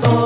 tanto.